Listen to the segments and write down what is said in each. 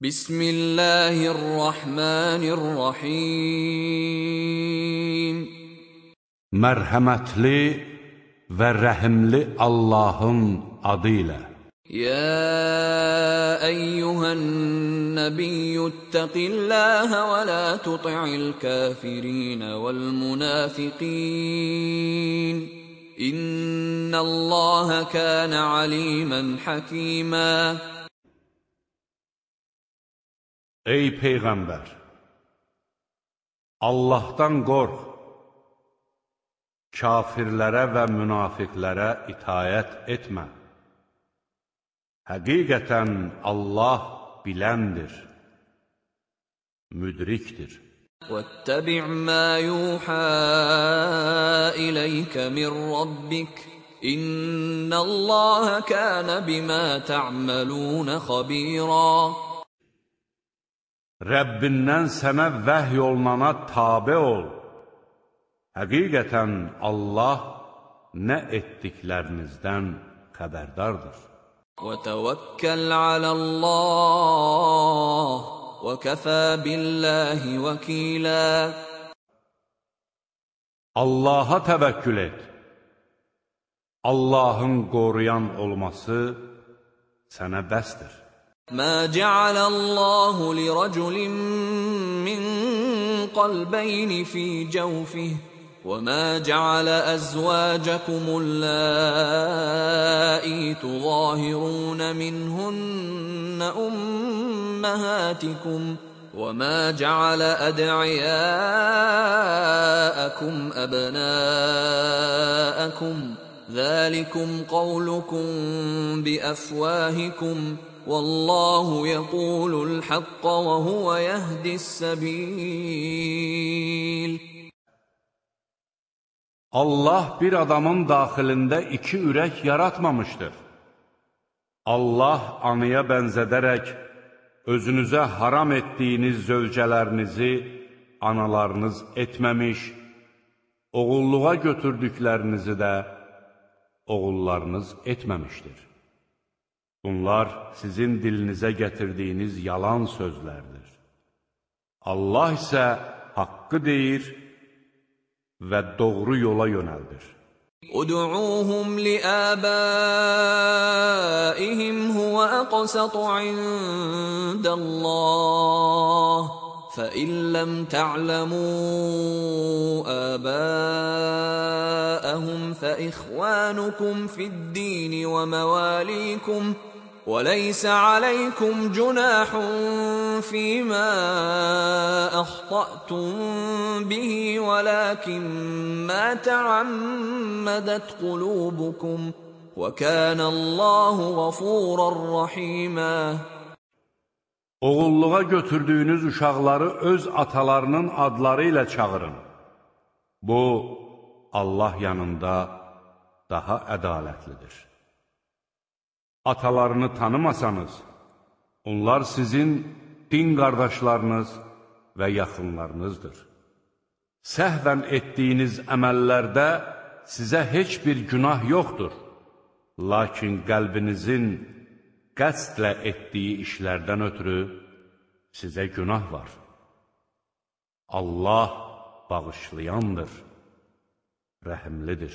Bismillahirrahmanirrahim. Mərhəmətli və rəhimli Allahın adı ilə. يا أيها النبي اتق الله ولا تطع الكافرين والمنافقين إن الله كان عليما حكيما Ey peyğəmbər Allahdan qorx kafirlərə və münafiqlərə itayət etmə Həqiqətən Allah biləndir, müdrikdir. وَاتَّبِعْ مَا يُوحَى إِلَيْكَ مِنْ رَبِّكَ إِنَّ اللَّهَ كَانَ بِمَا تَعْمَلُونَ خَبِيرًا Rəbbindən sənə vəhy olunana tabe ol. Həqiqətən Allah nə etdiklərinizdən xəbərdardır. وتوكل على الله وكفى بالله وكيلا Allaha təvəkkül et. Allahın qoruyan olması sənə bəsdir. ما جعل الله لرجل من قلبين في جوفه وما جعل أزواجكم اللائي تظاهرون منهن أمهاتكم وما جعل أدعياءكم أبناءكم ذلكم قولكم Vallahu yekulul hakka ve huve yehdis səbil. Allah bir adamın daxilində iki ürək yaratmamışdır. Allah anıya bənzədərək özünüzə haram etdiyiniz zövcələrinizi analarınız etməmiş, oğulluğa götürdüklərinizi də oğullarınız etməmişdir. Bunlar sizin dilinizə gətirdiyiniz yalan sözlərdir. Allah isə haqqı deyir və doğru yola yönəldir. Ud'uuhum li'abaihim huwa aqsatu 'indallah فإن لم تعلموا آباءهم فإخوانكم في الدين ومواليكم ۖ وليس عليكم جناح فيما اخطاتم به ولكن ما تعمدت قلوبكم وكان الله غفورا رحيما Oğulluğa götürdüyünüz uşaqları öz atalarının adları ilə çağırın. Bu, Allah yanında daha ədalətlidir. atalarını tanımasanız, onlar sizin din qardaşlarınız və yaxınlarınızdır. Səhvən etdiyiniz əməllərdə sizə heç bir günah yoxdur. Lakin qəlbinizin qəsdlə etdiyi işlərdən ötürü sizə günah var. Allah bağışlayandır, rəhimlidir.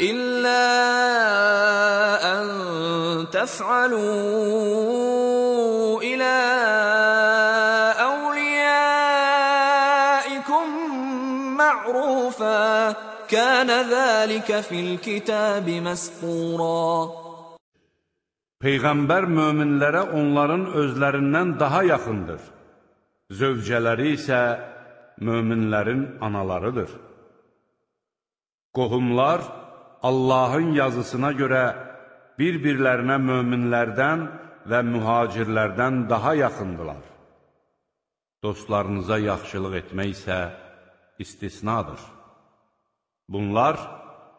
إلا أن تفعلوا إلى أوليائكم معروفا كان ذلك في الكتاب مسطورا Peyğəmbər möminlərə onların özlərindən daha yaxındır. Zövcələri isə möminlərin analarıdır. Qohumlar Allahın yazısına görə bir-birlərinə möminlərdən və mühacirlərdən daha yaxındılar. Dostlarınıza yaxşılıq etmək isə istisnadır. Bunlar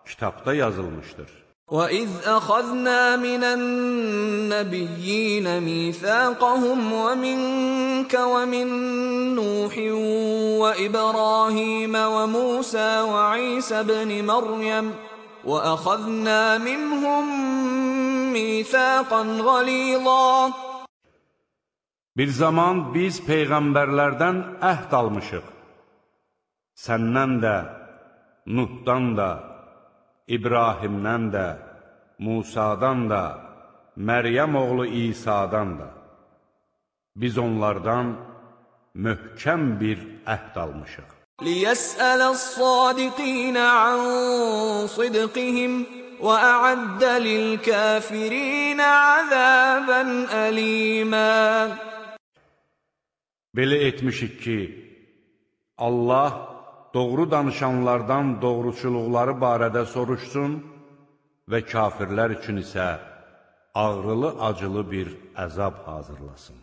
kitabda yazılmışdır. وَإِذْ أَخَذْنَا مِنَ النَّبِيِّينَ مِيثَاقَهُمْ وَمِنْكَ وَمِنْ نُوحٍ وَإِبْرَاهِيمَ وَمُوسَى وَعِيسَى ابْنِ مَرْيَمَ وَأَخَذْنَا مِنْهُم مِّيثَاقًا غَلِيظًا Bir zaman biz peyğəmbərlərdən əhd almışıq. Səndən də, Nuhdan da, İbrahimdən də, Musadan da, Məryəm oğlu İsa'dan da. Biz onlardan möhkəm bir əhd almışıq. لِيَسْأَلَ الصَّادِقِينَ عَن صِدْقِهِمْ وَأَعَدَّ لِلْكَافِرِينَ عَذَابًا أَلِيمًا Belə etmişik ki, Allah doğru danışanlardan doğruçuluqları barədə soruşsun və kafirlər üçün isə ağrılı-acılı bir əzab hazırlasın.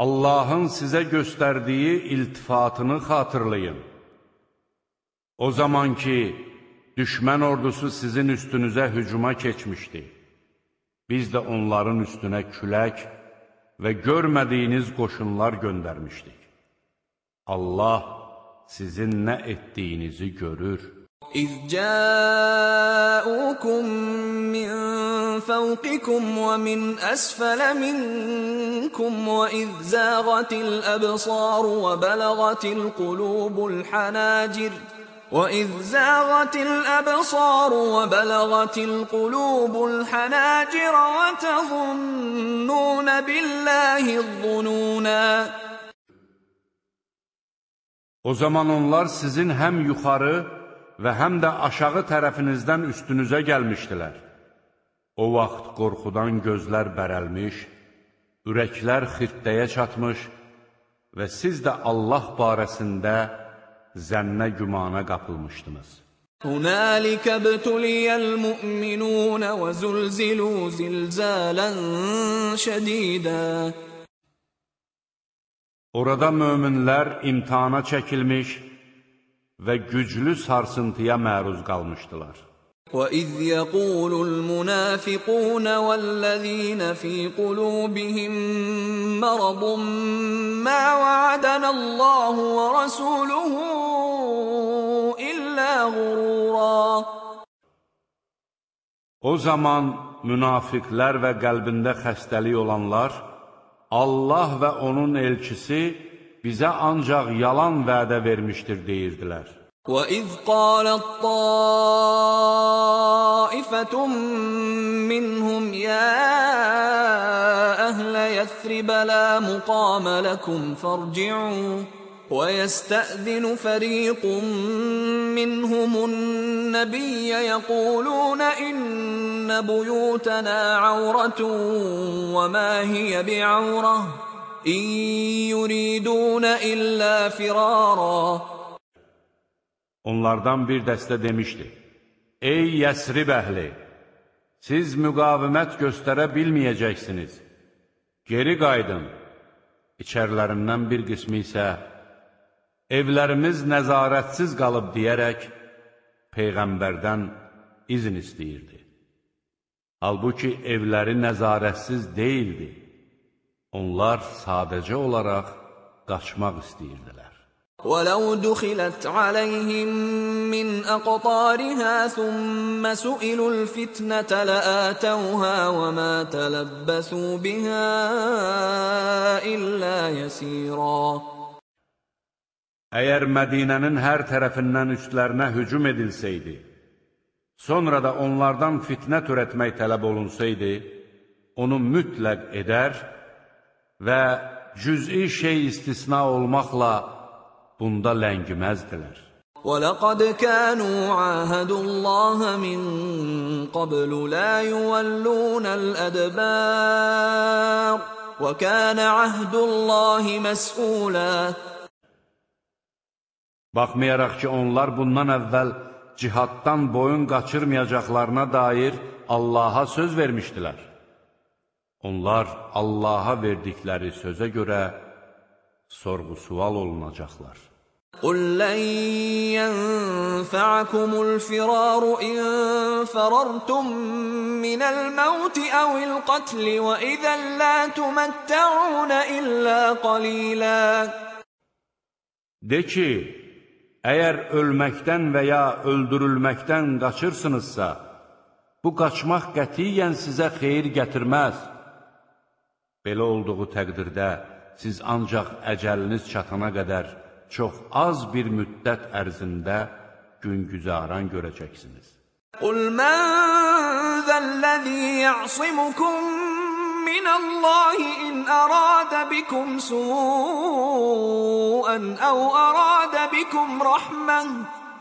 Allahın sizə göstərdiyi iltifatını xatırlayın. O zaman ki, düşmən ordusu sizin üstünüzə hücuma keçmişdi. Biz də onların üstünə külək və görmədiyiniz qoşunlar göndərmişdik. Allah sizin nə etdiyinizi görür. إذ جاءوكم من فوقكم ومن أسفل منكم وإذ زاغت الأبصار وبلغت القلوب الحناجر وإذ زاغت الأبصار وبلغت القلوب الحناجر وتظنون بالله الظنونا. O zaman onlar sizin həm yuxarı və həm də aşağı tərəfinizdən üstünüzə gəlmişdilər. O vaxt qorxudan gözlər bərəlmiş, ürəklər xirtdəyə çatmış və siz də Allah barəsində zənnə gümana qapılmışdınız. هنالك ابتلي المؤمنون وزلزلوا زلزالا شديدا Orada möminlər imtihana çəkilmiş və güclü sarsıntıya məruz qalmışdılar. وإذ يقول المنافقون والذين في قلوبهم مرض ما وعدنا الله ورسوله إلا غرورا O zaman münafiqlər və qəlbində xəstəlik olanlar Allah və onun elçisi bizə ancaq yalan vədə vermişdir deyirdilər. وإذ قالت طائفة منهم يا أهل يثرب لا مقام لكم فارجعوا ويستأذن فريق منهم النبي يقولون إن بيوتنا عورة وما هي بعورة إن يريدون إلا فرارا Onlardan bir dəstə demişdi, Ey Yəsrib əhli, siz müqavimət göstərə bilməyəcəksiniz. Geri qaydın. İçərlərindən bir qismi isə, evlərimiz nəzarətsiz qalıb deyərək, Peyğəmbərdən izin istəyirdi. Halbuki evləri nəzarətsiz deyildi. Onlar sadəcə olaraq qaçmaq istəyirdilər. ولو دخلت عليهم من أقطارها ثم سئلوا الفتنة لآتوها وما تلبثوا بها إلا يسيرا Əgər Mədinənin hər tərəfindən üstlərinə hücum edilsəydi, sonra da onlardan fitnə törətmək tələb olunsaydı, onu mütləq edər və cüz'i şey istisna olmaqla bunda ləngiməzdilər. ولقد كانوا عاهدوا الله من قبل لا يولون الأدبار وكان عهد الله مسؤولا Baxmayaraq ki, onlar bundan əvvəl cihaddan boyun qaçırmayacaqlarına dair Allaha söz vermişdilər. Onlar Allaha verdikləri sözə görə sorğu-sual olunacaqlar. Qul lən yənfəəkumul firaru in fərartum minəl məvti əvil qatli və idən lə tüməttəunə illə qalilə. De ki, əgər ölməkdən və ya öldürülməkdən qaçırsınızsa, bu qaçmaq qətiyyən sizə xeyir gətirməz. Belə olduğu təqdirdə siz ancaq əcəliniz çatana qədər çox az bir müddət ərzində güzəran görəcəksiniz. Qul mən zəlləzi ya'simukum minəllahi in əradə bikum su'an əv əradə bikum rəhmən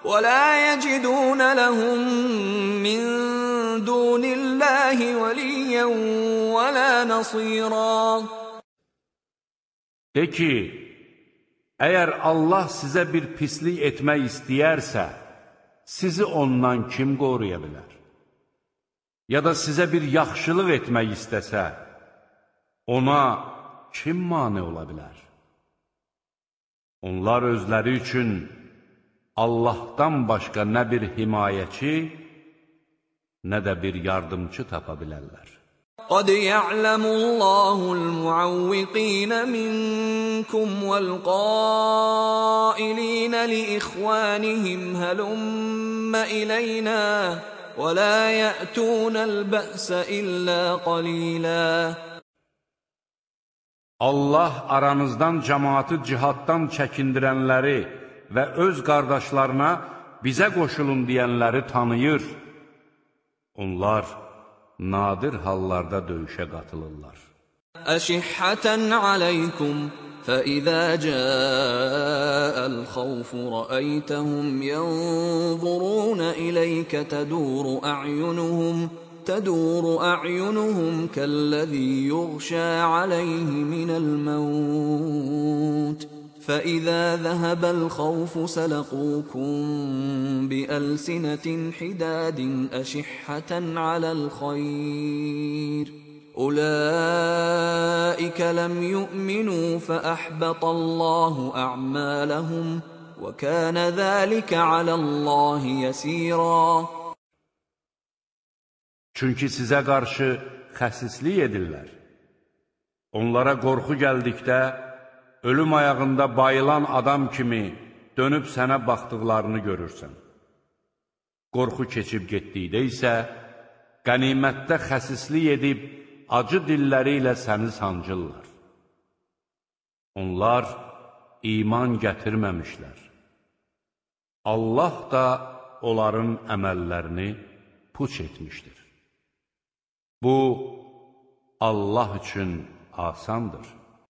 ولا يجدون لهم من دون الله وليا ولا نصيرا De ki, Əgər Allah sizə bir pislik etmək istəyərsə, sizi ondan kim qoruya bilər? Ya da sizə bir yaxşılıq etmək istəsə, ona kim mane ola bilər? Onlar özləri üçün Allahdan başqa nə bir himayəçi, nə də bir yardımcı tapa bilərlər. قد يعلم الله المعوقين منكم والقائلين لإخوانهم هلم إلينا ولا يأتون البأس إلا قليلا Allah aranızdan cəmaatı cihaddan çəkindirənləri və öz qardaşlarına bizə qoşulun deyənləri tanıyır. Onlar nadir hallarda döyüşə qatılırlar. Əşihhətən aləykum فإذا جاء الخوف رأيتهم ينظرون إليك تدور أعينهم تدور أعينهم كالذي يغشى عليه من الموت فإذا ذهب الخوف سلقوكم بألسنة حداد أشحة على الخير أولئك لم يؤمنوا فأحبط الله أعمالهم وكان ذلك على الله يسيرا Çünki sizə qarşı xəsislik edirlər. Onlara qorxu gəldikdə, ölüm ayağında bayılan adam kimi dönüb sənə baxdıqlarını görürsən. Qorxu keçib getdikdə isə, qənimətdə xəsislik edib, acı dilləri ilə səni sancırlar. Onlar iman gətirməmişlər. Allah da onların əməllərini puç etmişdir. Bu, Allah üçün asandır.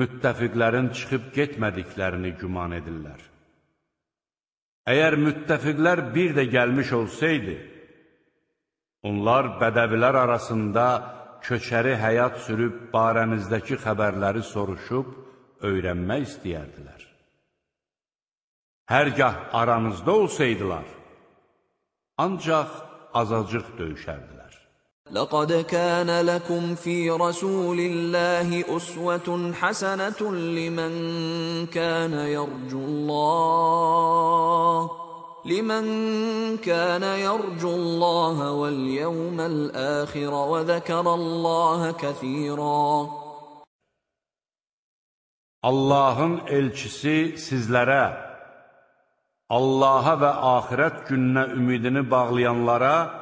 müttəfiqlərin çıxıb getmədiklərini güman edirlər. Əgər müttəfiqlər bir də gəlmiş olsaydı, onlar bədəvilər arasında köçəri həyat sürüb barənizdəki xəbərləri soruşub, öyrənmək istəyərdilər. Hərgah aranızda olsaydılar, ancaq azacıq döyüşərdilər. لقد كان لكم في رسول الله أسوة حسنة لمن كان يرجو الله لمن كان يرجو الله واليوم الآخر وذكر الله كثيرا. Allahın elçisi sizlərə Allaha və axirət gününə ümidini bağlayanlara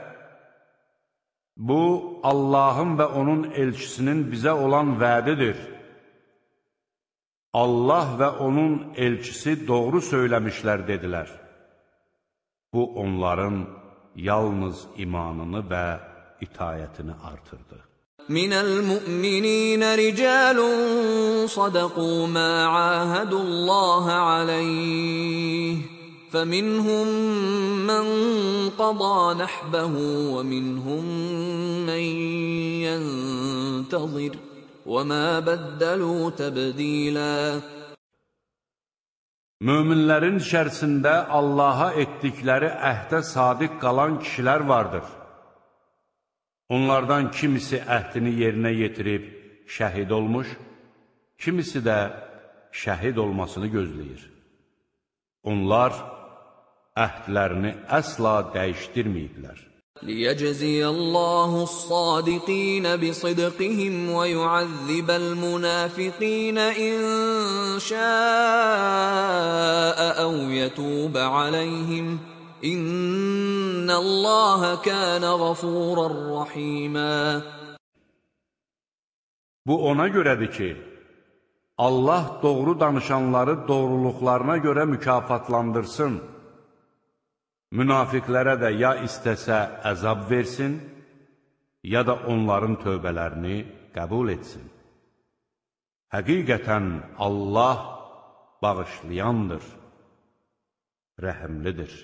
Bu, Allahın və onun elçisinin bizə olan vədidir. Allah və onun elçisi doğru söyləmişlər, dedilər. Bu, onların yalnız imanını və itayətini artırdı. Minəl mü'mininə ricalun sadaqu mə əhədullaha aleyh. فمنهم من قضى نحبه ومنهم من ينتظر وما بدلوا تبديلا Möminlərin içərisində Allaha etdikləri əhdə sadiq qalan kişilər vardır. Onlardan kimisi əhdini yerinə yetirib şəhid olmuş, kimisi də şəhid olmasını gözləyir. Onlar əhdlərini əsla dəyişdirməyiblər. ليجزي الله الصادقين بصدقهم ويعذب المنافقين إن شاء أو يتوب عليهم إن الله كان غفورا رحيما Bu ona görədir ki, Allah doğru danışanları doğruluqlarına görə mükafatlandırsın. münafiqlərə də ya istəsə əzab versin, ya da onların tövbələrini qəbul etsin. Həqiqətən Allah bağışlayandır, rəhəmlidir.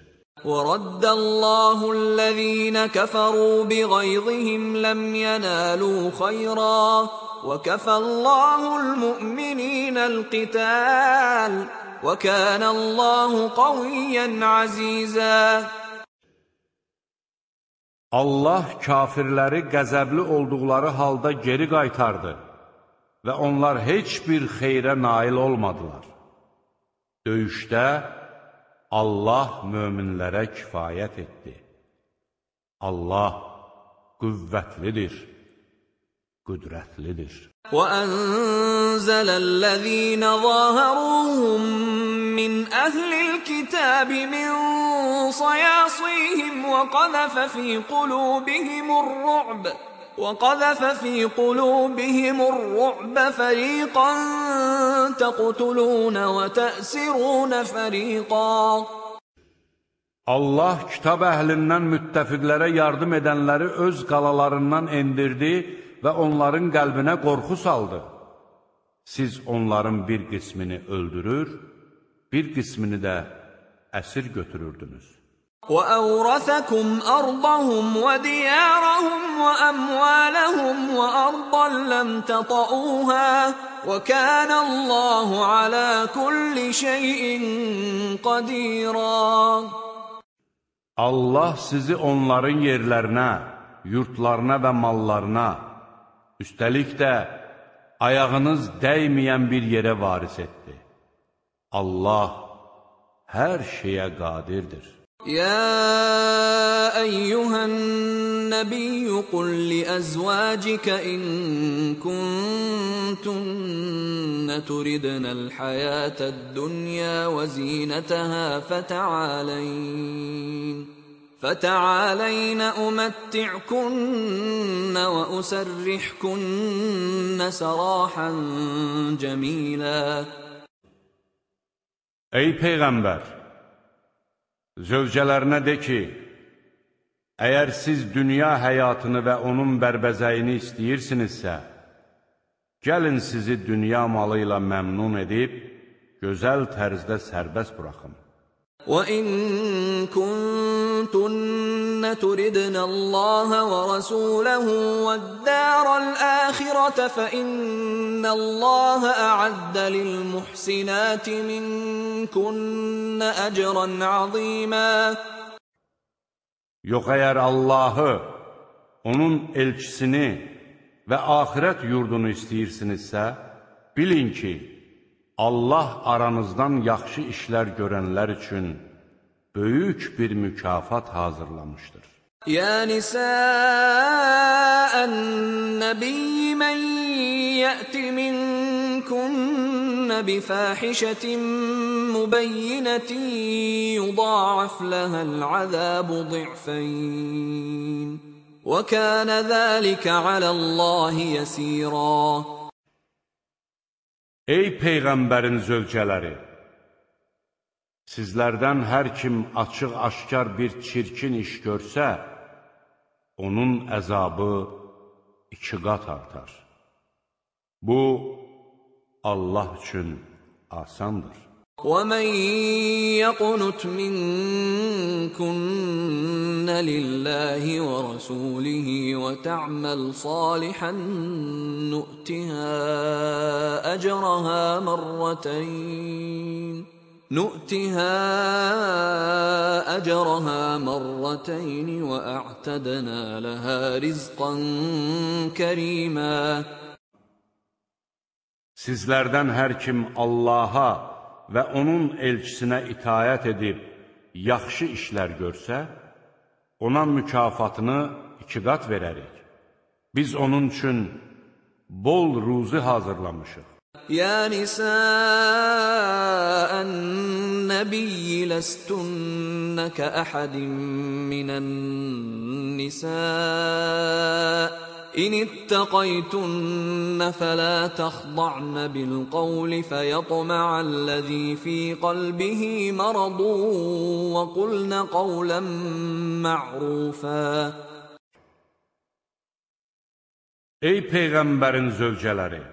وَرَدَّ اللَّهُ الَّذِينَ كَفَرُوا بِغَيْظِهِمْ لَمْ يَنَالُوا خَيْرًا وَكَفَى اللَّهُ الْمُؤْمِنِينَ الْقِتَالَ وَكَانَ اللّٰهُ قَوِيًّا عَز۪يزًا Allah kafirləri qəzəbli olduqları halda geri qaytardı və onlar heç bir xeyrə nail olmadılar. Döyüşdə Allah möminlərə kifayət etdi. Allah qüvvətlidir, qüdrətlidir. وأنزل الذين ظاهروهم من أهل الكتاب من صياصيهم وقذف في قلوبهم الرعب وقذف في قلوبهم الرعب فريقا تقتلون وتأسرون فريقا. Allah kitab əhlindən müttəfiqlərə yardım edənləri öz qalalarından endirdi. və onların qəlbinə qorxu saldı. Siz onların bir qismini öldürür, bir qismini də əsir götürürdünüz. وَأَوْرَثَكُمْ أَرْضَهُمْ وَدِيَارَهُمْ وَأَمْوَالَهُمْ وَأَرْضًا لَّمْ تَطَئُوهَا وَكَانَ اللَّهُ عَلَى كُلِّ شَيْءٍ قَدِيرًا Allah sizi onların yerlərinə, yurtlarına və mallarına Üstəlik də ayağınız dəyməyən bir yerə varis etdi. Allah hər şeyə qadirdir. يا أيها النبي قل لأزواجك إن كنتن تردن الحياة الدنيا وزينتها فتعالين فتعالين أمتعكن وأسرحكن سراحا جميلا Ey Peyğəmbər! Zövcələrinə de ki, əgər siz dünya həyatını və onun bərbəzəyini istəyirsinizsə, gəlin sizi dünya malı ilə məmnun edib, gözəl tərzdə sərbəst buraxın. وَإِن كنتن تردن الله ورسوله والدار الآخرة فإن الله أعد للمحسنات منكن أجرا عظيما. Yox əgər Allahı, onun elçisini və axirət yurdunu istəyirsinizsə, bilin ki, Allah aranızdan yaxşı işlər görənlər üçün böyük bir mükafat hazırlamışdır. Ya nisa'an-nabiy men ya'ti minkunna bifâhişetin mubayyinetin yudâ'af leha'l-azâbu di'fayn. وَكَانَ ذَلِكَ عَلَى اللَّهِ يَسِيرًا Ey Peyğəmbərin zövcələri! Sizlərdən hər kim açıq-aşkar bir çirkin iş görsə, onun əzabı iki qat artar. Bu, Allah üçün asandır. ومن يقنت منكن لله ورسوله وتعمل صالحا نؤتها اجرها مرتين نؤتها اجرها مرتين واعتدنا لها رزقا كريما Sizlərdən hər kim Allaha və onun elçisinə itayət edib, yaxşı işlər görsə, ona mükafatını iki qat verərik. Biz onun üçün bol ruzi hazırlamışıq. يا نساء النبي لستن كأحد من النساء İn ittaqaytunna fala takhda'na bil qawli feyatma'allazi fi qalbihi maradun ve qulna qawlan ma'rufa. Ey peyğəmbərin zövcələri,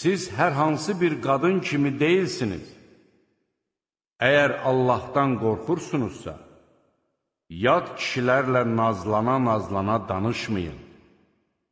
siz hər hansı bir qadın kimi deyilsiniz. Əgər Allahdan qorxursunuzsa, yad kişilərlə nazlana-nazlana danışmayın.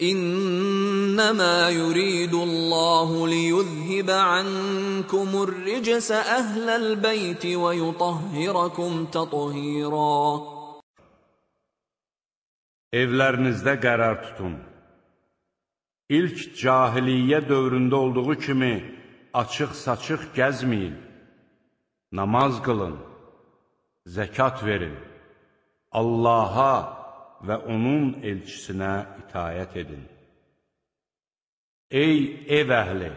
İnnemâ yuridullahu liyuzhibe ankumur ricse ehlel beyti ve yutahhirakum tathira. Evlərinizdə qərar tutun. İlk cahiliyyə dövründə olduğu kimi açıq-saçıq gəzməyin. Namaz qılın, zəkat verin. Allaha və onun elçisinə itayət edin. Ey ev əhli!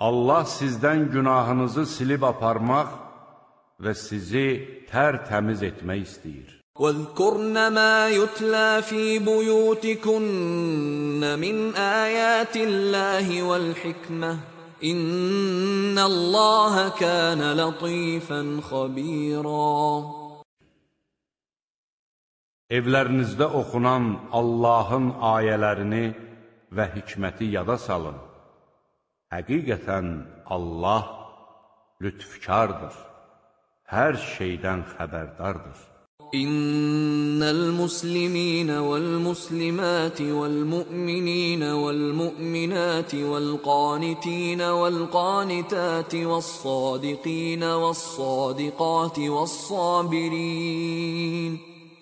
Allah sizdən günahınızı silib aparmaq və sizi tərtəmiz etmək istəyir. واذكرن ما يتلى في بيوتكن من آيات الله والحكمة إن الله كان لطيفا خبيرا Evlərinizdə oxunan Allahın ayələrini və hikməti yada salın. Həqiqətən Allah lütfkardır, hər şeydən xəbərdardır. إن المسلمين والمسلمات والمؤمنين والمؤمنات والقانتين والقانتات والصادقين والصادقات والصابرين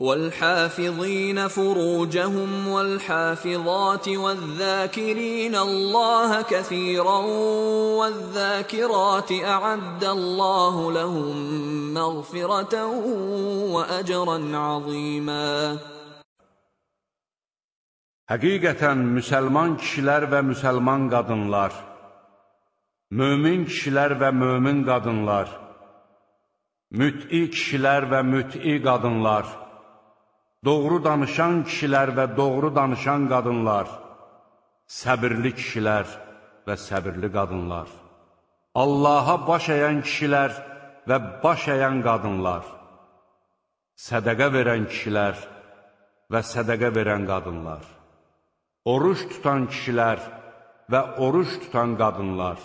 والحافظين فروجهم والحافظات والذاكرين الله كثيرا والذاكرات أعد الله لهم مغفرة وأجرا عظيما Həqiqətən müsəlman kişilər və müsəlman qadınlar, mömin kişilər və mömin qadınlar, müt'i kişilər və müt'i qadınlar, doğru danışan kişilər və doğru danışan qadınlar, səbirli kişilər və səbirli qadınlar, Allaha baş əyən kişilər və baş əyən qadınlar, sədəqə verən kişilər və sədəqə verən qadınlar, oruç tutan kişilər və oruç tutan qadınlar,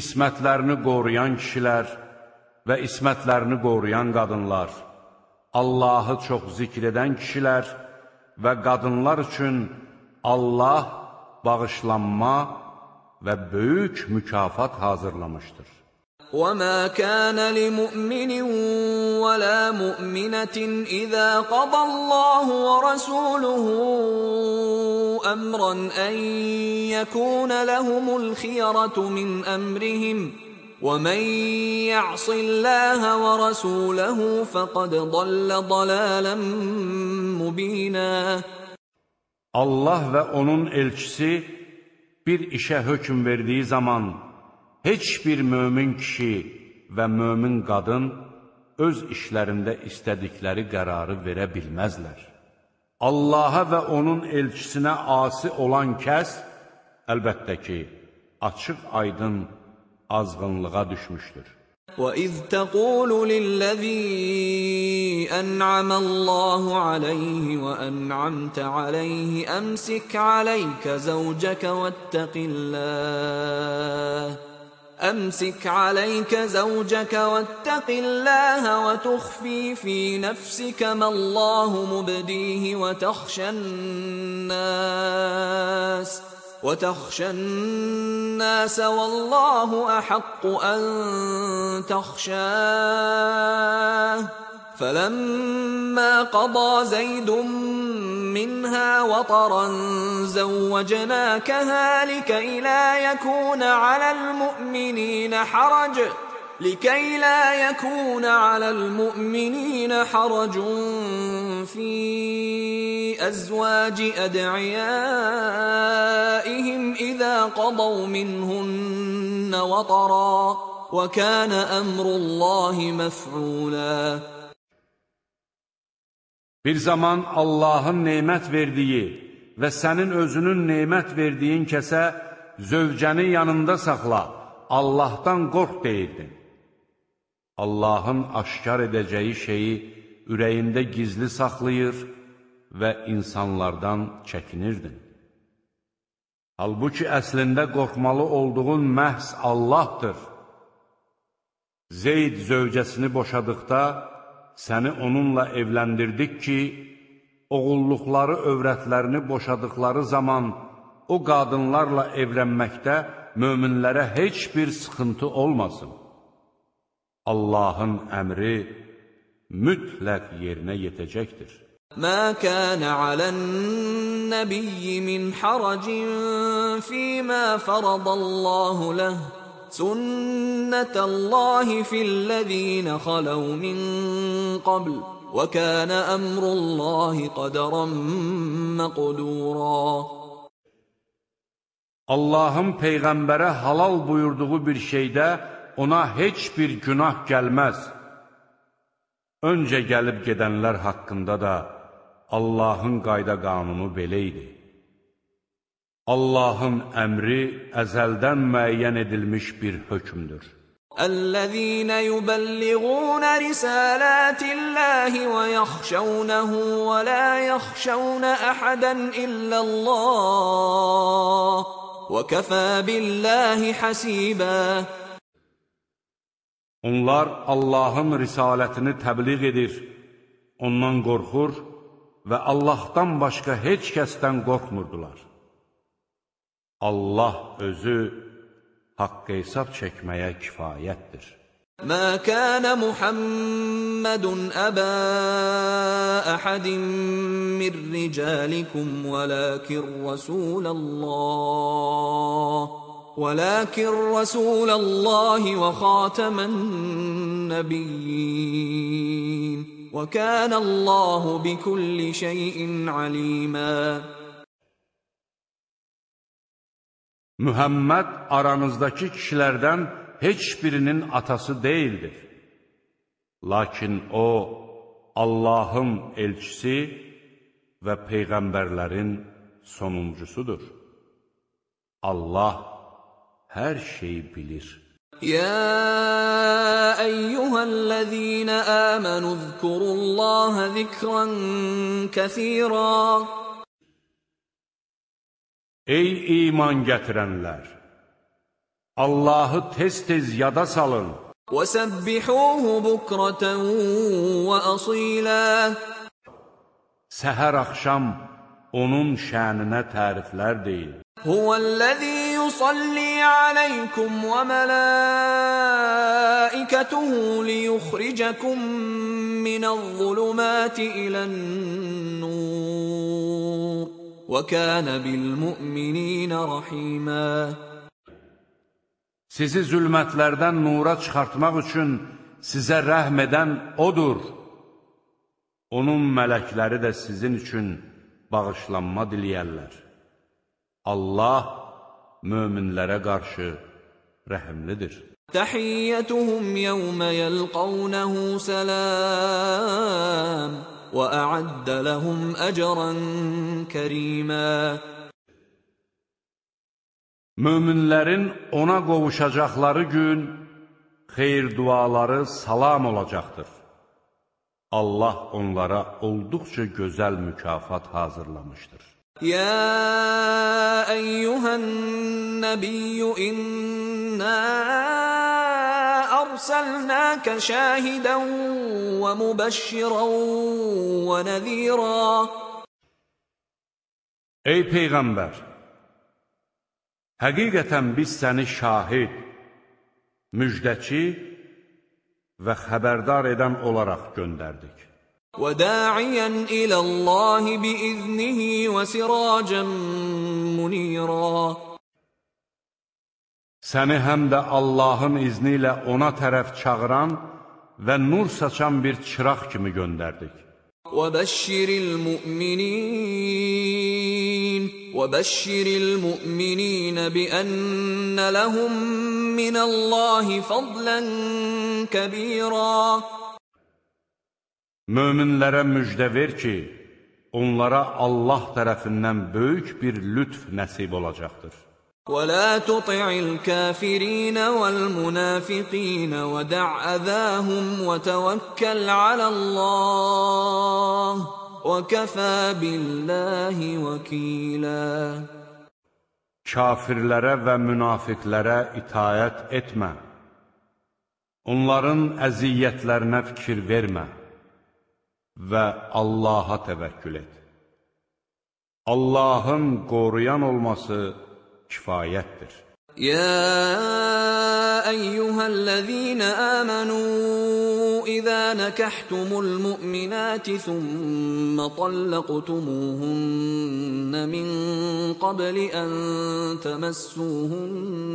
ismətlərini qoruyan kişilər və ismətlərini qoruyan qadınlar, Allahı çox zikr edən kişilər və qadınlar üçün Allah bağışlanma və böyük mükafat hazırlamışdır. وما كان لمؤمن ولا مؤمنة إذا قضى الله ورسوله أمرا أن يكون لهم الخيرة من أمرهم ومن يعص الله ورسوله فقد ضل ضلالا مبينا Allah və onun elçisi bir işə hökm verdiyi zaman heç bir mömin kişi və mömin qadın öz işlərində istədikləri qərarı verə bilməzlər. Allaha və onun elçisinə asi olan kəs, əlbəttə ki, açıq aydın azğınlığa düşmüşdür. وَإِذْ تَقُولُ لِلَّذِي أَنْعَمَ اللَّهُ عَلَيْهِ وَأَنْعَمْتَ عَلَيْهِ أَمْسِكْ عَلَيْكَ زَوْجَكَ وَاتَّقِ اللَّهَ أمسك عليك زوجك واتق الله وتخفي في نفسك ما الله مبديه وتخشى الناس وتخشى الناس والله أحق أن تخشاه. فلما قضى زيد منها وطرا زوجناكها لكي لا يكون على المؤمنين حرج. لكي لا يكون على المؤمنين حرج في أزواج أدعيائهم إذا قضوا منهن وطرا وكان أمر الله مفعولا Bir zaman Allahın nemət verdiyi və sənin özünün nemət verdiyin kəsə zövcəni yanında saxla, Allahdan qorx deyirdin. Allahın aşkar edəcəyi şeyi ürəyində gizli saxlayır və insanlardan çəkinirdin. Halbuki əslində qorxmalı olduğun məhz Allahdır. Zeyd zövcəsini boşadıqda, səni onunla evləndirdik ki, oğulluqları övrətlərini boşadıqları zaman o qadınlarla evlənməkdə möminlərə heç bir sıxıntı olmasın. Allahın əmri mütləq yerinə yetəcəkdir. ما كان على النبي من حرج فيما فرض الله له سنة الله في الذين خلوا من قبل وكان أمر الله قدرا مقدورا Allahın Peyğəmbərə halal buyurduğu bir şeydə ona heç bir günah gəlməz. Öncə gəlib gedənlər haqqında da Allahın qayda qanunu belə idi. Allahın əmri əzəldən müəyyən edilmiş bir hökmdür. الذين يبلغون رسالات الله ويخشونه ولا يخشون أحدا إلا الله وكفى بالله حسيبا Onlar Allahın risalətini təbliğ edir, ondan qorxur və Allahdan başqa heç kəsdən qorxmurdular. Allah özü haqq hesab çəkməyə kifayətdir. ما كان محمد أبا أحد من رجالكم ولكن رسول الله ولكن رسول الله وخاتم النبيين وكان الله بكل شيء عليما Mühəmməd aranızdakı kişilərdən heç birinin atası deyildir. Lakin o, Allahın elçisi və peyğəmbərlərin sonuncusudur. Allah hər şeyi bilir. يا ايها الذين امنوا اذكروا الله ذكرا كثيرا Ey iman gətirənlər! Allahı tez-tez yada salın. وسبحوه بكرة وأصيلا Səhər axşam onun şəninə təriflər deyin. هو الذي يصلي عليكم وملائكته ليخرجكم من الظلمات إلى النور وكان بالمؤمنين رحيما Sizi zülmətlərdən nura çıxartmaq üçün sizə rəhm edən O'dur. Onun mələkləri də sizin üçün bağışlanma diləyərlər. Allah möminlərə qarşı rəhimlidir. Təhiyyətuhum yəvmə yəlqavnəhu sələm və əəddə ləhum əcran kərimə. Möminlərin ona qovuşacaqları gün xeyr duaları salam olacaqdır. Allah onlara olduqca gözəl mükafat hazırlamışdır. يا أيها النبي إنا أرسلناك شاهدا ومبشرا ونذيرا Ey Peyğəmbər! Həqiqətən biz səni şahid, müjdəçi və xəbərdar edən olaraq göndərdik. وداعيا إلى الله بإذنه وسراجا منيرا Səni həm də Allahın izni ilə ona tərəf çağıran və nur saçan bir çıraq kimi göndərdik. وبشر المؤمنين وبشر المؤمنين بأن لهم من الله فضلا كبيرا Möminlərə müjdə ver ki, onlara Allah tərəfindən böyük bir lütf nəsib olacaqdır. ولا تطع الكافرين والمنافقين ودع أذاهم وتوكل على الله وكفى بالله وكيلا Kafirlərə və münafiqlərə itayət etmə. Onların əziyyətlərinə fikir vermə Və Allaha təvəkkül et. Allahın qoruyan olması kifayətdir. يا أيها الذين آمنوا إذا نكحتم المؤمنات ثم طلقتموهن من قبل أن تمسوهن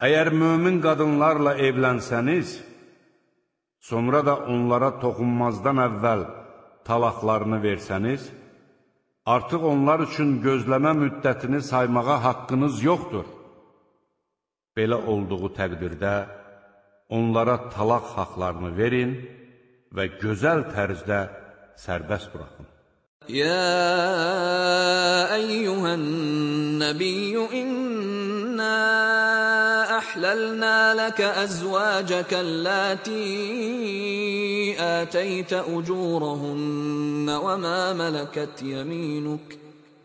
Əgər mömin qadınlarla evlənsəniz, sonra da onlara toxunmazdan əvvəl talaqlarını versəniz, artıq onlar üçün gözləmə müddətini saymağa haqqınız yoxdur. Belə olduğu təqdirdə onlara talaq haqlarını verin və gözəl tərzdə sərbəst buraxın. Ya eyyuhən nəbiyyu inna أحللنا لك أزواجك اللاتي آتيت أجورهن وما ملكت يمينك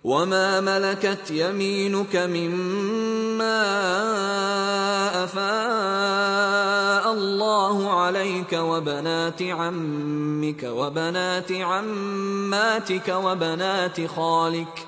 وما ملكت يمينك مما أفاء الله عليك وبنات عمك وبنات عماتك وبنات خالك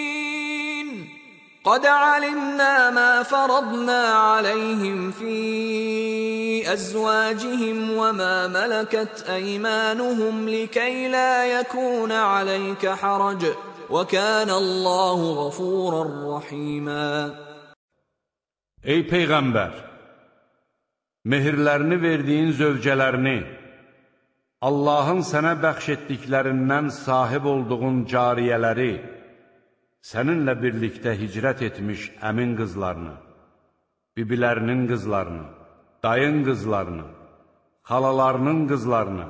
قد علمنا ما فرضنا عليهم في أزواجهم وما ملكت أيمانهم لكي لا يكون عليك حرج وكان الله غفورا رحيما Ey Peyğəmbər! Mehirlərini verdiyin zövcələrini, Allahın sənə bəxş etdiklərindən sahib olduğun cariyələri, səninlə birlikdə hicrət etmiş əmin qızlarını, bibilərinin qızlarını, dayın qızlarını, xalalarının qızlarını,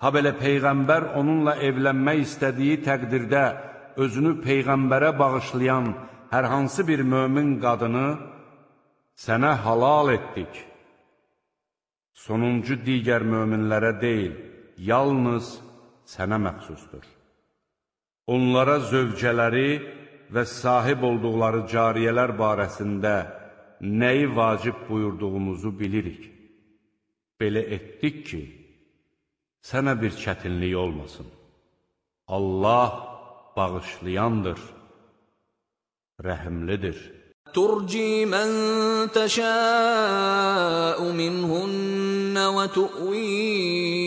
ha belə Peyğəmbər onunla evlənmək istədiyi təqdirdə özünü Peyğəmbərə bağışlayan hər hansı bir mömin qadını sənə halal etdik. Sonuncu digər möminlərə deyil, yalnız sənə məxsusdur Onlara zövcələri və sahib olduqları cariyələr barəsində nəyi vacib buyurduğumuzu bilirik. Belə etdik ki, sənə bir çətinlik olmasın. Allah bağışlayandır, rəhimlidir. ترجي من تشاء منهن وتؤوي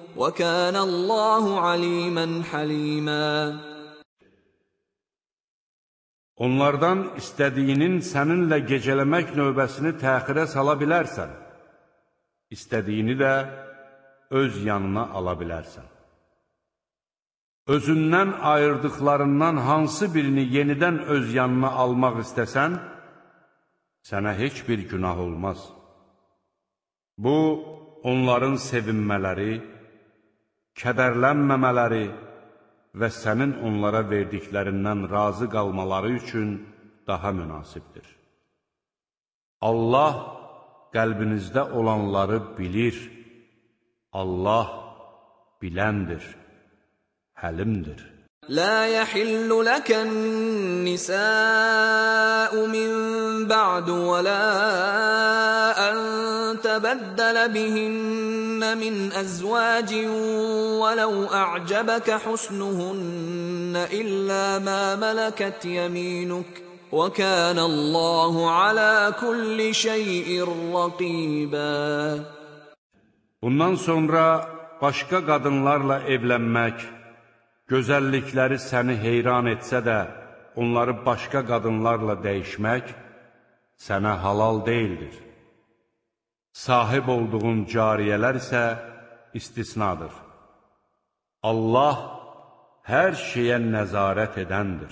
وكان الله عليما حليما Onlardan istədiyinin səninlə gecələmək növbəsini təxirə sala bilərsən. İstədiyini də öz yanına ala bilərsən. Özündən ayırdıqlarından hansı birini yenidən öz yanına almaq istəsən, sənə heç bir günah olmaz. Bu, onların sevinmələri, kədərlənməmələri və sənin onlara verdiklərindən razı qalmaları üçün daha münasibdir. Allah qəlbinizdə olanları bilir. Allah biləndir, həlimdir. لا يحل لك النساء من بعد ولا أن تبدل بهن من أزواج ولو أعجبك حسنهن إلا ما ملكت يمينك وكان الله على كل شيء رقيبا. Bundan sonra başqa qadınlarla evlənmək, gözəllikləri səni heyran etsə də, onları başqa qadınlarla dəyişmək sənə halal deyildir. Sahib olduğun cariyələr isə istisnadır. Allah hər şeyə nəzarət edəndir.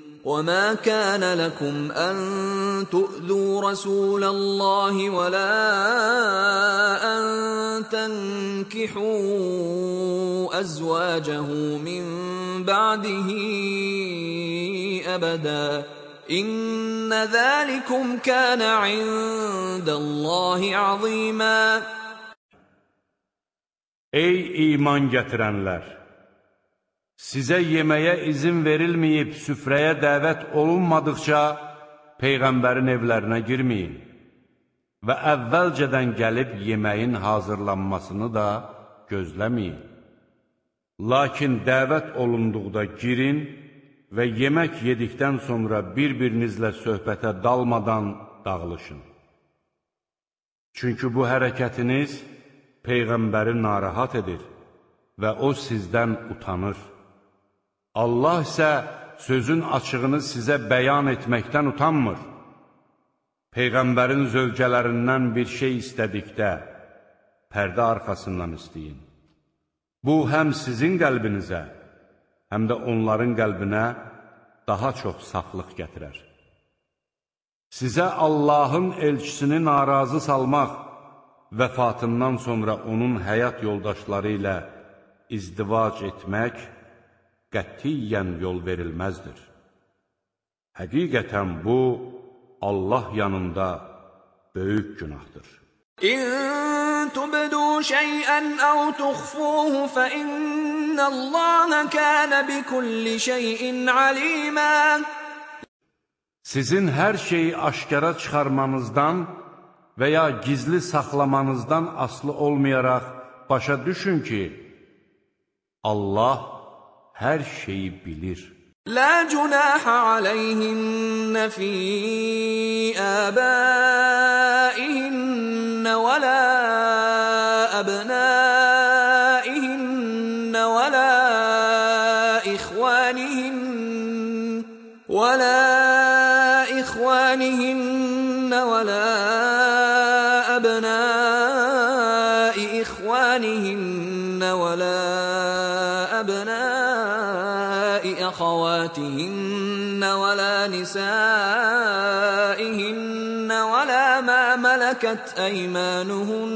وما كان لكم أن تؤذوا رسول الله ولا أن تنكحوا أزواجه من بعده أبدا إن ذلكم كان عند الله عظيما Ey iman gətirənlər! Sizə yeməyə izin verilməyib süfrəyə dəvət olunmadıqca Peyğəmbərin evlərinə girməyin və əvvəlcədən gəlib yeməyin hazırlanmasını da gözləməyin. Lakin dəvət olunduqda girin və yemək yedikdən sonra bir-birinizlə söhbətə dalmadan dağılışın. Çünki bu hərəkətiniz Peyğəmbəri narahat edir və o sizdən utanır. Allah isə sözün açığını sizə bəyan etməkdən utanmır. Peyğəmbərin zövcələrindən bir şey istədikdə, pərdə arxasından istəyin. Bu, həm sizin qəlbinizə, həm də onların qəlbinə daha çox saflıq gətirər. Sizə Allahın elçisini narazı salmaq, vəfatından sonra onun həyat yoldaşları ilə izdivac etmək, qətiyyən yol verilməzdir. Həqiqətən bu, Allah yanında böyük günahdır. İn tubdu şey'ən əv tuxfuhu fə innəllâhe kənə bikulli şeyin alimə. Sizin hər şeyi aşkara çıxarmanızdan və ya gizli saxlamanızdan aslı olmayaraq başa düşün ki, Allah hər şeyi bilir. لا جناح عليهم في آبائهم نسائهن ولا ما ملكت أيمانهن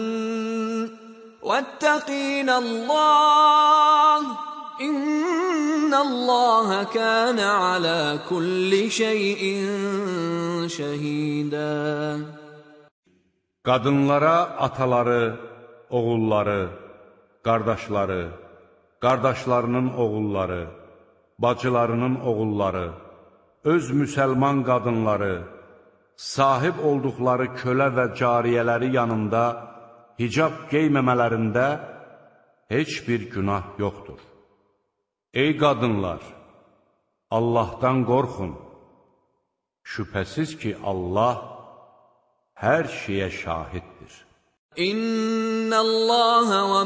واتقين الله إن الله كان على كل شيء شهيدا Qadınlara ataları, oğulları, qardaşları, qardaşlarının oğulları, bacılarının oğulları, öz müsəlman qadınları, sahib olduqları kölə və cariyələri yanında hicab qeyməmələrində heç bir günah yoxdur. Ey qadınlar, Allahdan qorxun. Şübhəsiz ki, Allah hər şeyə şahiddir. İnnallaha və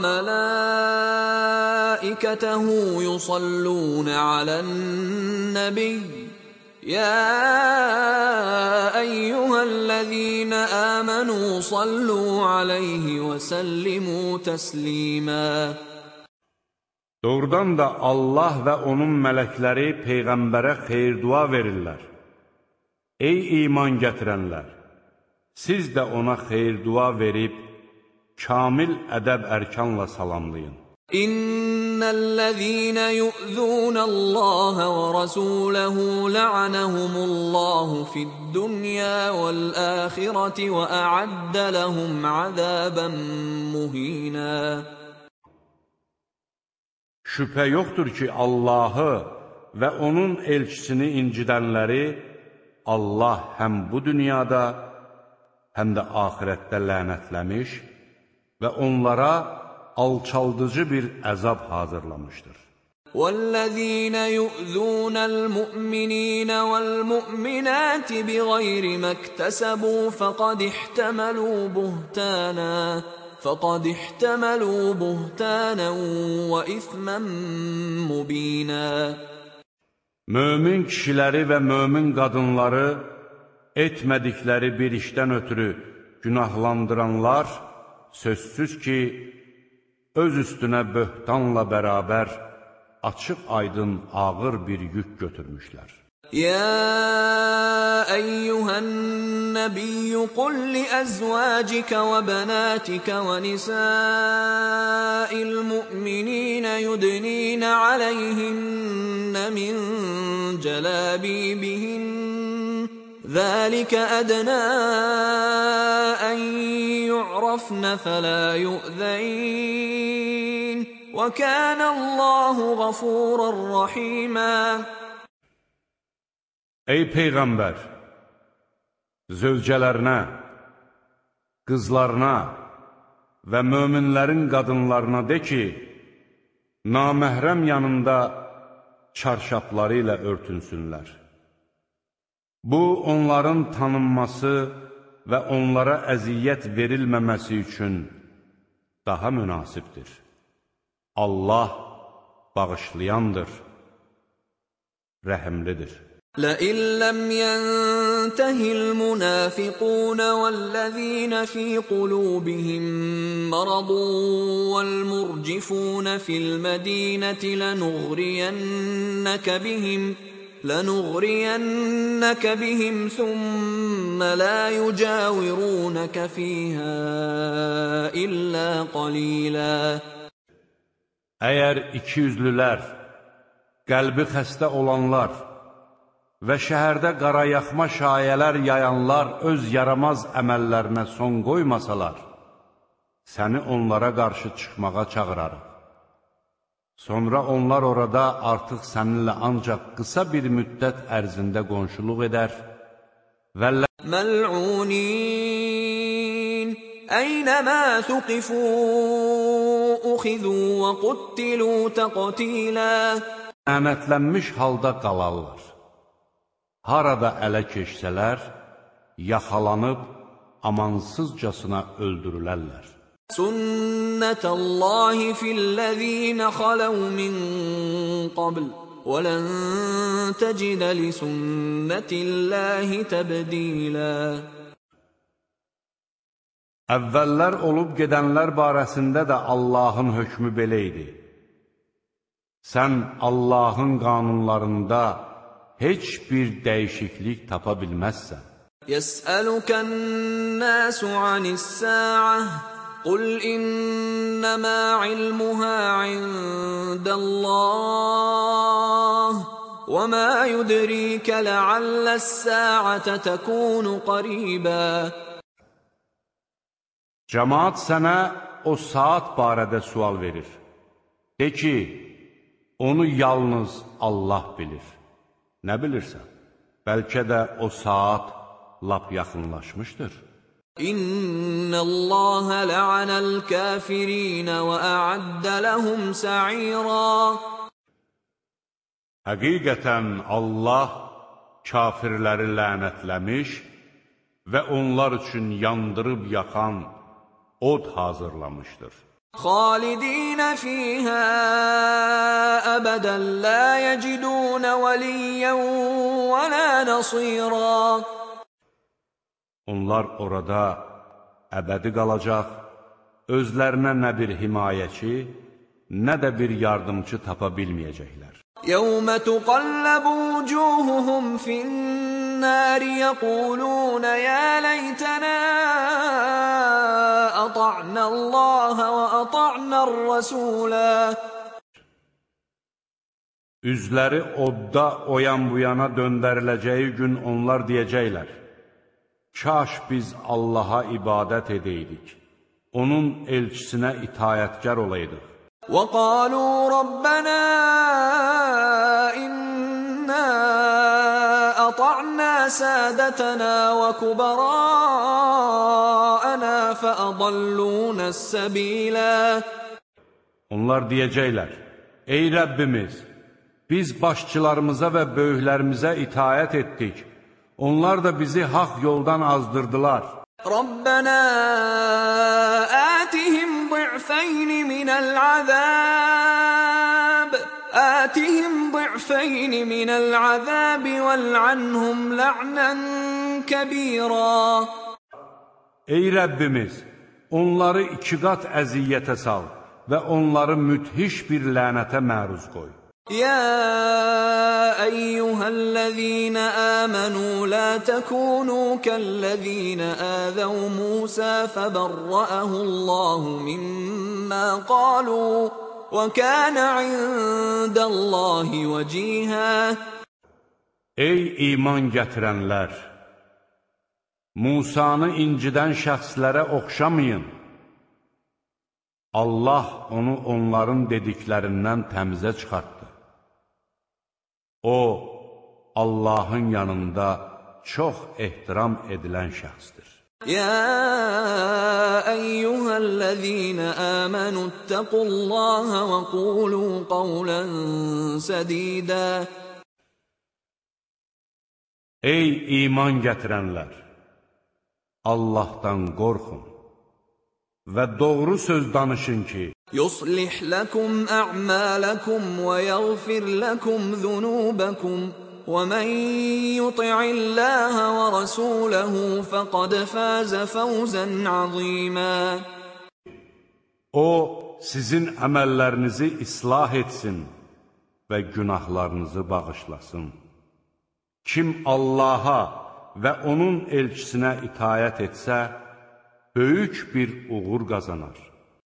mələikətəhu yusallun alən-nəbiy يا أيها الذين آمنوا صلوا عليه وسلموا تسليما Doğrudan da Allah və onun mələkləri Peyğəmbərə xeyir dua verirlər. Ey iman gətirənlər! Siz də ona xeyir dua verib, kamil ədəb ərkanla salamlayın. ان الذين يؤذون الله ورسوله لعنهم الله في الدنيا والاخره واعد لهم عذابا مهينا Şübhə yoxdur ki, Allahı və onun elçisini incidənləri Allah həm bu dünyada, həm də axirətdə lənətləmiş və onlara alçaldıcı bir əzab hazırlamışdır. وَالَّذِينَ يُؤْذُونَ الْمُؤْمِنِينَ وَالْمُؤْمِنَاتِ بِغَيْرِ مَا اكْتَسَبُوا فَقَدِ احْتَمَلُوا بُهْتَانًا فَقَدِ احْتَمَلُوا بُهْتَانًا وَإِثْمًا مُبِينًا Mömin kişiləri və mömin qadınları etmədikləri bir işdən ötürü günahlandıranlar sözsüz ki, öz üstünə böhtanla bərabər açıq aydın ağır bir yük götürmüşlər. يا ايها النبي قل لازواجك وبناتك ونساء المؤمنين يدنين عليهن من جلابيبهن ذلك ادنى ان يعرفن فلا يؤذين وكان الله غفورا رحيما Ey Peyğəmbər! Zövcələrinə, qızlarına və möminlərin qadınlarına de ki, naməhrəm yanında çarşapları ilə örtünsünlər. Bu, onların tanınması və onlara əziyyət verilməməsi üçün daha münasibdir. Allah bağışlayandır, rəhimlidir. لئن لم ينته المنافقون والذين في قلوبهم مرض والمرجفون في المدينة لنغرينك بهم لنغرينك بهم ثم لا يجاورونك فيها إلا قليلا Əgər ikiyüzlülər, qəlbi xəstə olanlar, və şəhərdə qarayaxma şayələr yayanlar öz yaramaz əməllərinə son qoymasalar, səni onlara qarşı çıxmağa çağırarıq. Sonra onlar orada artıq səninlə ancaq qısa bir müddət ərzində qonşuluq edər. Və Məl'unin Əynəmə thuqifu uxizu və quttilu təqtilə Lənətlənmiş halda qalarlar. Harada ələ keçsələr, yaxalanıb amansızcasına öldürülərlər. سُنَّةَ اللّٰهِ فِي الَّذ۪ينَ خَلَوْا مِنْ قَبْلِ وَلَنْ تَجِدَ لِسُنَّةِ اللّٰهِ تَبْد۪يلًا Əvvəllər olub gedənlər barəsində də Allahın hökmü belə idi. Sən Allahın qanunlarında heç bir dəyişiklik tapa bilməzsən. Yəsəlukən nəsu anis-sə'ah Qul innəmə ilmuhə indəlləh və mə yudrikə ləalləs-sə'ətə təkunu qaribə Cəmaat sənə o saat barədə sual verir. De ki, onu yalnız Allah bilir. Nə bilirsən? Bəlkə də o saat lap yaxınlaşmışdır. İnnəlləhə lə'anəl kafirinə və ə'addə ləhum sa'ira Həqiqətən Allah kafirləri lənətləmiş və onlar üçün yandırıb yaxan od hazırlamışdır. خالدين فيها أبدا لا يجدون وليا ولا نصيرا Onlar orada əbədi qalacaq, özlərinə nə bir himayəçi, nə də bir yardımcı tapa bilməyəcəklər. يَوْمَ تُقَلَّبُ وُجُوهُهُمْ فِي النَّارِ يَقُولُونَ يَا لَيْتَنَا أَطَعْنَا اللَّهَ وَأَطَعْنَا الرَّسُولَا Üzləri odda oyan bu yana döndəriləcəyi gün onlar deyəcəklər, Kaş biz Allaha ibadət edəydik, onun elçisinə itayətkar olaydıq. وقالوا ربنا إنا أطعنا سادتنا وكبراءنا فأضلونا السبيلا Onlar deyəcəklər, Ey Rəbbimiz, biz başçılarımıza və böyüklərimizə itayət etdik. Onlar da bizi hak yoldan azdırdılar. Rabbena atihim du'feyn minel azab. Atihim du'feyn minel azab vel anhum la'nen kebira. Ey Rəbbimiz, onları iki qat əziyyətə sal və onları müthiş bir lənətə məruz qoy. يا ايها الذين امنوا لا تكونوا كالذين اذوا موسى فبرأه الله مما قالوا وكان عند الله وجيها Ey iman gətirənlər! Musanı incidən şəxslərə oxşamayın. Allah onu onların dediklərindən təmizə çıxartdı. O, Allahın yanında çox ehtiram edilən şəxsdir. يا ايها الذين امنوا اتقوا الله وقولوا قولا سديدا Ey iman gətirənlər! Allahdan qorxun və doğru söz danışın ki, يصلح لكم اعمالكم ويغفر لكم ذنوبكم ومن يطع الله ورسوله فقد فاز فوزا عظيما O, sizin əməllərinizi islah etsin və günahlarınızı bağışlasın. Kim Allaha və onun elçisinə itayət etsə, böyük bir uğur qazanar.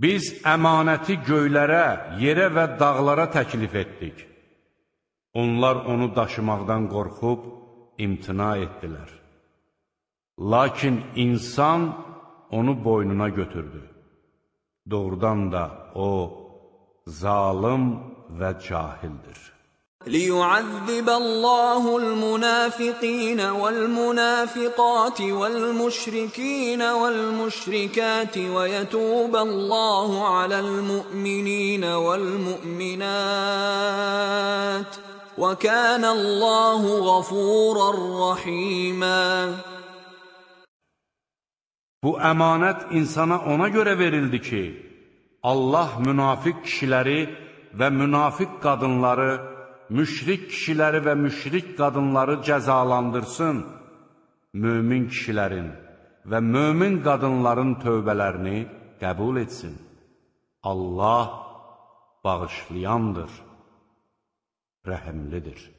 Biz əmanəti göylərə, yerə və dağlara təklif etdik. Onlar onu daşımaqdan qorxub imtina etdilər. Lakin insan onu boynuna götürdü. Doğrudan da o, zalım və cahildir. ليعذب الله المنافقين والمنافقات والمشركين والمشركات ويتوب الله على المؤمنين والمؤمنات وكان الله غفورا رحيما. Bu əmanət insana ona görə verildi ki, Allah münafiq kişiləri və münafiq qadınları müşrik kişiləri və müşrik qadınları cəzalandırsın, mömin kişilərin və mömin qadınların tövbələrini qəbul etsin. Allah bağışlayandır, rəhəmlidir.